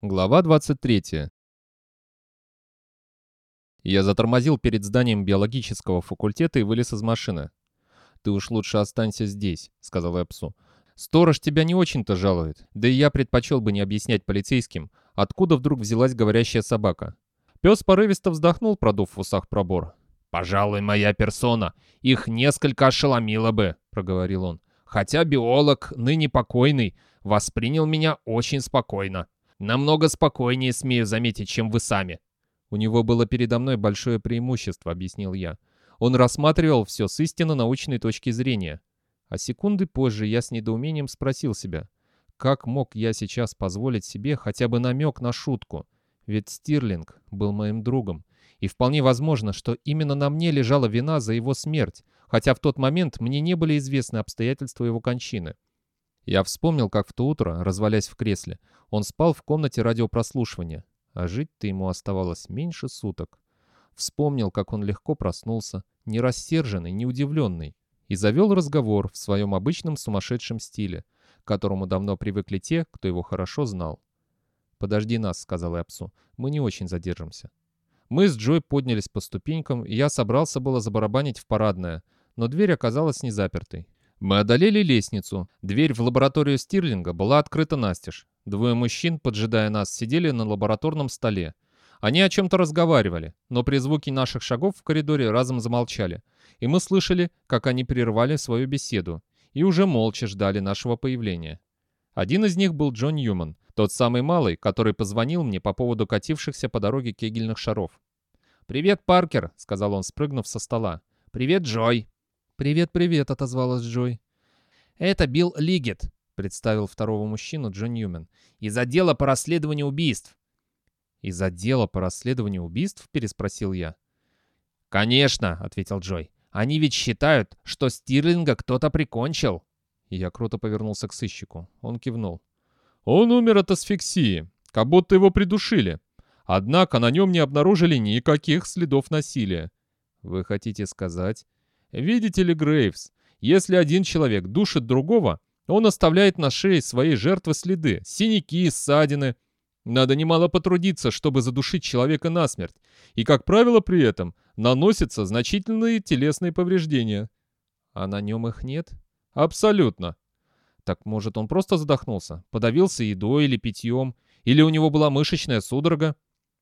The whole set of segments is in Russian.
Глава 23. Я затормозил перед зданием биологического факультета и вылез из машины. «Ты уж лучше останься здесь», — сказал я псу. «Сторож тебя не очень-то жалует, да и я предпочел бы не объяснять полицейским, откуда вдруг взялась говорящая собака». Пес порывисто вздохнул, продув в усах пробор. «Пожалуй, моя персона их несколько ошеломила бы», — проговорил он. «Хотя биолог, ныне покойный, воспринял меня очень спокойно. Намного спокойнее, смею заметить, чем вы сами». «У него было передо мной большое преимущество», — объяснил я. Он рассматривал все с истинно научной точки зрения. А секунды позже я с недоумением спросил себя, как мог я сейчас позволить себе хотя бы намек на шутку? Ведь Стирлинг был моим другом. И вполне возможно, что именно на мне лежала вина за его смерть, хотя в тот момент мне не были известны обстоятельства его кончины. Я вспомнил, как в то утро, развалясь в кресле, он спал в комнате радиопрослушивания, а жить-то ему оставалось меньше суток. Вспомнил, как он легко проснулся, не рассерженный, не удивленный, и завел разговор в своем обычном сумасшедшем стиле, к которому давно привыкли те, кто его хорошо знал. «Подожди нас», — сказал я псу, — «мы не очень задержимся». Мы с Джой поднялись по ступенькам, и я собрался было забарабанить в парадное, но дверь оказалась не запертой. Мы одолели лестницу. Дверь в лабораторию Стирлинга была открыта настежь. Двое мужчин, поджидая нас, сидели на лабораторном столе. Они о чем-то разговаривали, но при звуке наших шагов в коридоре разом замолчали. И мы слышали, как они прервали свою беседу и уже молча ждали нашего появления. Один из них был Джон Ньюман, тот самый малый, который позвонил мне по поводу катившихся по дороге кегельных шаров. «Привет, Паркер», — сказал он, спрыгнув со стола. «Привет, Джой», «Привет-привет», — отозвалась Джой. «Это Билл Лигет», — представил второго мужчину Джон Ньюмен. «Из отдела по расследованию убийств». «Из отдела по расследованию убийств?» — переспросил я. «Конечно», — ответил Джой. «Они ведь считают, что Стирлинга кто-то прикончил». Я круто повернулся к сыщику. Он кивнул. «Он умер от асфиксии, как будто его придушили. Однако на нем не обнаружили никаких следов насилия». «Вы хотите сказать...» Видите ли, Грейвс, если один человек душит другого, он оставляет на шее своей жертвы следы, синяки, ссадины. Надо немало потрудиться, чтобы задушить человека насмерть, и, как правило, при этом наносятся значительные телесные повреждения. А на нем их нет? Абсолютно. Так может он просто задохнулся, подавился едой или питьем, или у него была мышечная судорога?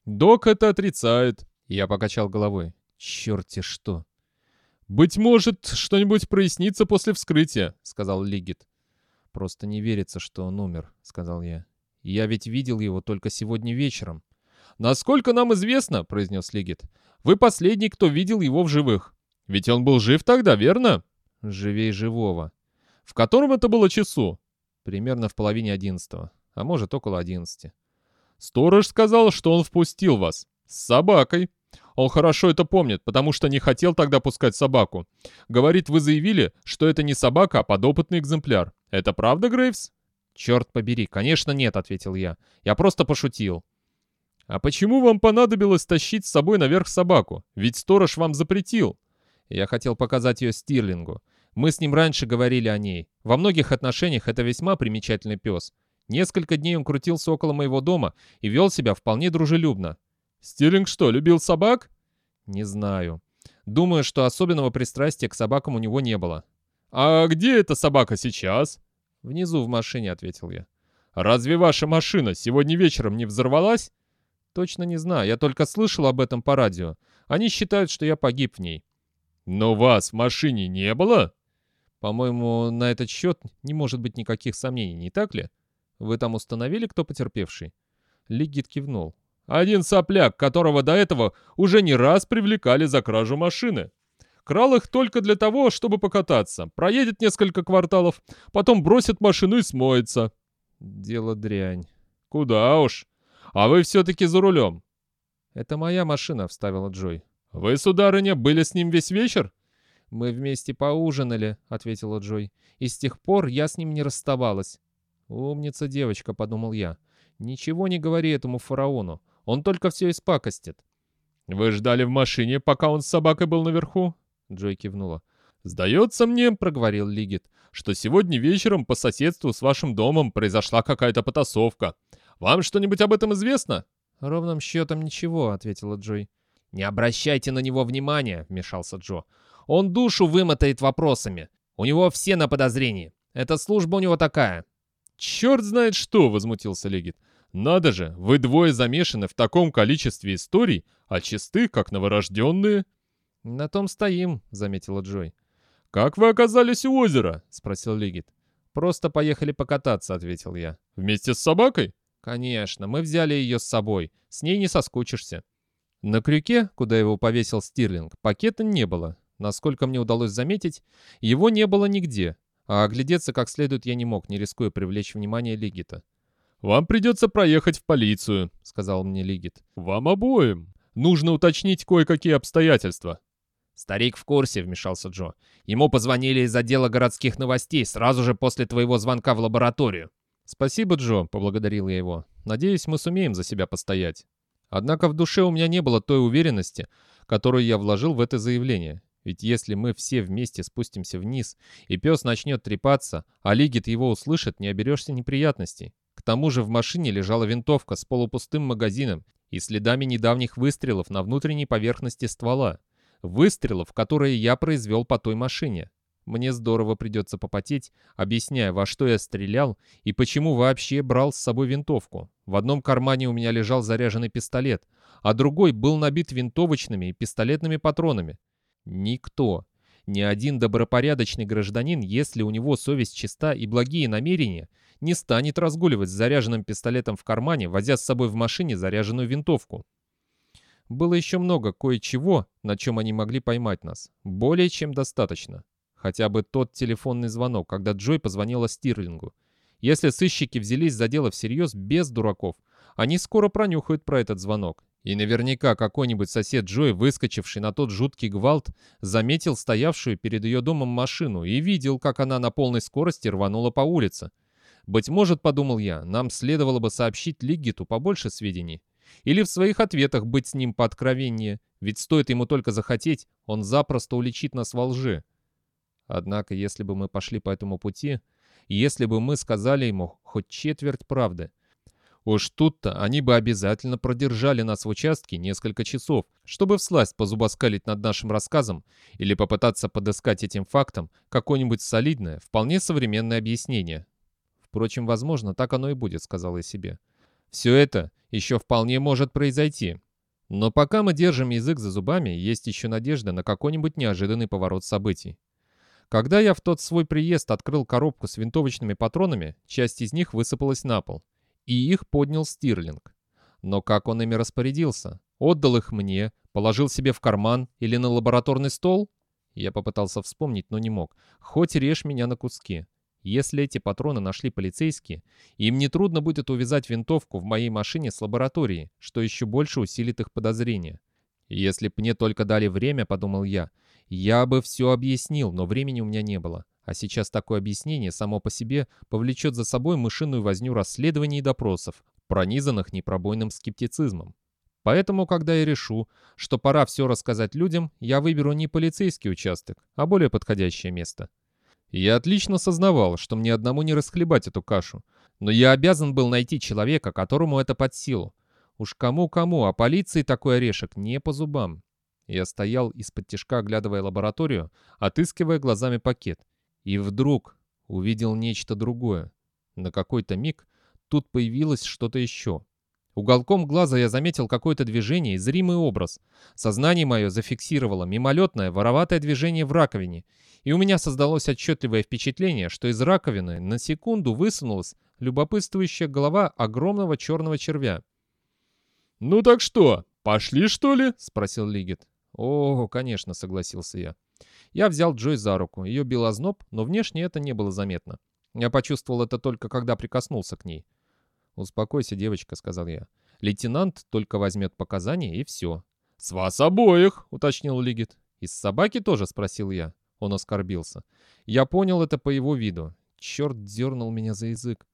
Док это отрицает. Я покачал головой. Черти что. «Быть может, что-нибудь прояснится после вскрытия», — сказал Лигит. «Просто не верится, что он умер», — сказал я. «Я ведь видел его только сегодня вечером». «Насколько нам известно», — произнес Лигит, — «вы последний, кто видел его в живых. Ведь он был жив тогда, верно?» «Живей живого». «В котором это было часу?» «Примерно в половине одиннадцатого, а может, около одиннадцати». «Сторож сказал, что он впустил вас. С собакой». Он хорошо это помнит, потому что не хотел тогда пускать собаку. Говорит, вы заявили, что это не собака, а подопытный экземпляр. Это правда, Грейвс? Черт побери, конечно нет, ответил я. Я просто пошутил. А почему вам понадобилось тащить с собой наверх собаку? Ведь сторож вам запретил. Я хотел показать ее Стирлингу. Мы с ним раньше говорили о ней. Во многих отношениях это весьма примечательный пес. Несколько дней он крутился около моего дома и вел себя вполне дружелюбно. «Стирлинг что, любил собак?» «Не знаю. Думаю, что особенного пристрастия к собакам у него не было». «А где эта собака сейчас?» «Внизу в машине», — ответил я. «Разве ваша машина сегодня вечером не взорвалась?» «Точно не знаю. Я только слышал об этом по радио. Они считают, что я погиб в ней». «Но вас в машине не было?» «По-моему, на этот счет не может быть никаких сомнений, не так ли? Вы там установили, кто потерпевший?» Лигит кивнул. Один сопляк, которого до этого уже не раз привлекали за кражу машины. Крал их только для того, чтобы покататься. Проедет несколько кварталов, потом бросит машину и смоется. Дело дрянь. Куда уж. А вы все-таки за рулем. Это моя машина, вставила Джой. Вы, сударыня, были с ним весь вечер? Мы вместе поужинали, ответила Джой. И с тех пор я с ним не расставалась. Умница девочка, подумал я. Ничего не говори этому фараону. Он только все испакостит». «Вы ждали в машине, пока он с собакой был наверху?» Джой кивнула. «Сдается мне», — проговорил Лигит, «что сегодня вечером по соседству с вашим домом произошла какая-то потасовка. Вам что-нибудь об этом известно?» «Ровным счетом ничего», — ответила Джой. «Не обращайте на него внимания», — вмешался Джо. «Он душу вымотает вопросами. У него все на подозрении. Эта служба у него такая». «Черт знает что!» — возмутился Легит. «Надо же, вы двое замешаны в таком количестве историй, а чисты, как новорожденные». «На том стоим», — заметила Джой. «Как вы оказались у озера?» — спросил Легит. «Просто поехали покататься», — ответил я. «Вместе с собакой?» «Конечно, мы взяли ее с собой. С ней не соскучишься». На крюке, куда его повесил Стирлинг, пакета не было. Насколько мне удалось заметить, его не было нигде, а оглядеться как следует я не мог, не рискуя привлечь внимание Лигита. «Вам придется проехать в полицию», — сказал мне Лигит. «Вам обоим. Нужно уточнить кое-какие обстоятельства». «Старик в курсе», — вмешался Джо. «Ему позвонили из отдела городских новостей сразу же после твоего звонка в лабораторию». «Спасибо, Джо», — поблагодарил я его. «Надеюсь, мы сумеем за себя постоять». Однако в душе у меня не было той уверенности, которую я вложил в это заявление. Ведь если мы все вместе спустимся вниз, и пес начнет трепаться, а Лигит его услышит, не оберешься неприятностей. Тому же в машине лежала винтовка с полупустым магазином и следами недавних выстрелов на внутренней поверхности ствола. Выстрелов, которые я произвел по той машине. Мне здорово придется попотеть, объясняя, во что я стрелял и почему вообще брал с собой винтовку. В одном кармане у меня лежал заряженный пистолет, а другой был набит винтовочными и пистолетными патронами. Никто, ни один добропорядочный гражданин, если у него совесть чиста и благие намерения, не станет разгуливать с заряженным пистолетом в кармане, возя с собой в машине заряженную винтовку. Было еще много кое-чего, на чем они могли поймать нас. Более чем достаточно. Хотя бы тот телефонный звонок, когда Джой позвонила Стирлингу. Если сыщики взялись за дело всерьез, без дураков, они скоро пронюхают про этот звонок. И наверняка какой-нибудь сосед Джой, выскочивший на тот жуткий гвалт, заметил стоявшую перед ее домом машину и видел, как она на полной скорости рванула по улице. Быть может, подумал я, нам следовало бы сообщить Лиггиту побольше сведений. Или в своих ответах быть с ним пооткровеннее, ведь стоит ему только захотеть, он запросто уличит нас во лжи. Однако, если бы мы пошли по этому пути, если бы мы сказали ему хоть четверть правды, Уж тут-то они бы обязательно продержали нас в участке несколько часов, чтобы всласть позубоскалить над нашим рассказом или попытаться подыскать этим фактом какое-нибудь солидное, вполне современное объяснение. Впрочем, возможно, так оно и будет, сказал я себе. Все это еще вполне может произойти. Но пока мы держим язык за зубами, есть еще надежда на какой-нибудь неожиданный поворот событий. Когда я в тот свой приезд открыл коробку с винтовочными патронами, часть из них высыпалась на пол и их поднял Стирлинг. Но как он ими распорядился? Отдал их мне, положил себе в карман или на лабораторный стол? Я попытался вспомнить, но не мог. Хоть режь меня на куски. Если эти патроны нашли полицейские, им нетрудно будет увязать винтовку в моей машине с лабораторией, что еще больше усилит их подозрения. Если б мне только дали время, подумал я, я бы все объяснил, но времени у меня не было. А сейчас такое объяснение само по себе повлечет за собой мышиную возню расследований и допросов, пронизанных непробойным скептицизмом. Поэтому, когда я решу, что пора все рассказать людям, я выберу не полицейский участок, а более подходящее место. Я отлично сознавал, что мне одному не расхлебать эту кашу, но я обязан был найти человека, которому это под силу. Уж кому-кому, а полиции такой орешек не по зубам. Я стоял из-под тяжка, оглядывая лабораторию, отыскивая глазами пакет — и вдруг увидел нечто другое. На какой-то миг тут появилось что-то еще. Уголком глаза я заметил какое-то движение и зримый образ. Сознание мое зафиксировало мимолетное, вороватое движение в раковине, и у меня создалось отчетливое впечатление, что из раковины на секунду высунулась любопытствующая голова огромного черного червя. «Ну так что, пошли что ли?» — спросил Лигет. «О, конечно», — согласился я. Я взял Джой за руку. Ее бил озноб, но внешне это не было заметно. Я почувствовал это только когда прикоснулся к ней. «Успокойся, девочка», — сказал я. «Лейтенант только возьмет показания, и все». «С вас обоих», — уточнил Лигит. «Из собаки тоже?» — спросил я. Он оскорбился. Я понял это по его виду. Черт дернул меня за язык.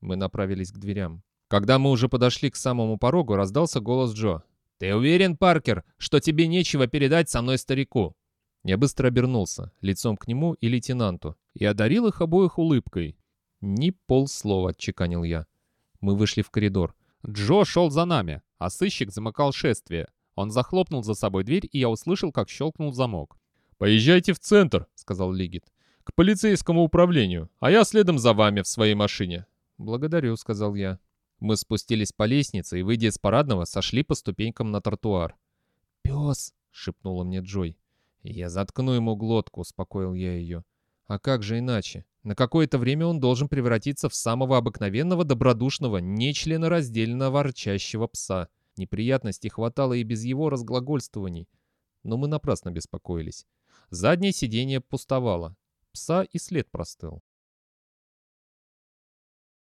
Мы направились к дверям. Когда мы уже подошли к самому порогу, раздался голос Джо. «Ты уверен, Паркер, что тебе нечего передать со мной старику?» Я быстро обернулся, лицом к нему и лейтенанту, и одарил их обоих улыбкой. «Ни полслова», — отчеканил я. Мы вышли в коридор. Джо шел за нами, а сыщик замыкал шествие. Он захлопнул за собой дверь, и я услышал, как щелкнул замок. «Поезжайте в центр», — сказал Лигит, — «к полицейскому управлению, а я следом за вами в своей машине». «Благодарю», — сказал я. Мы спустились по лестнице и, выйдя из парадного, сошли по ступенькам на тротуар. «Пес!» — шепнула мне Джой. «Я заткну ему глотку», — успокоил я ее. «А как же иначе? На какое-то время он должен превратиться в самого обыкновенного, добродушного, нечленораздельно ворчащего пса. Неприятностей хватало и без его разглагольствований. Но мы напрасно беспокоились. Заднее сиденье пустовало. Пса и след простыл.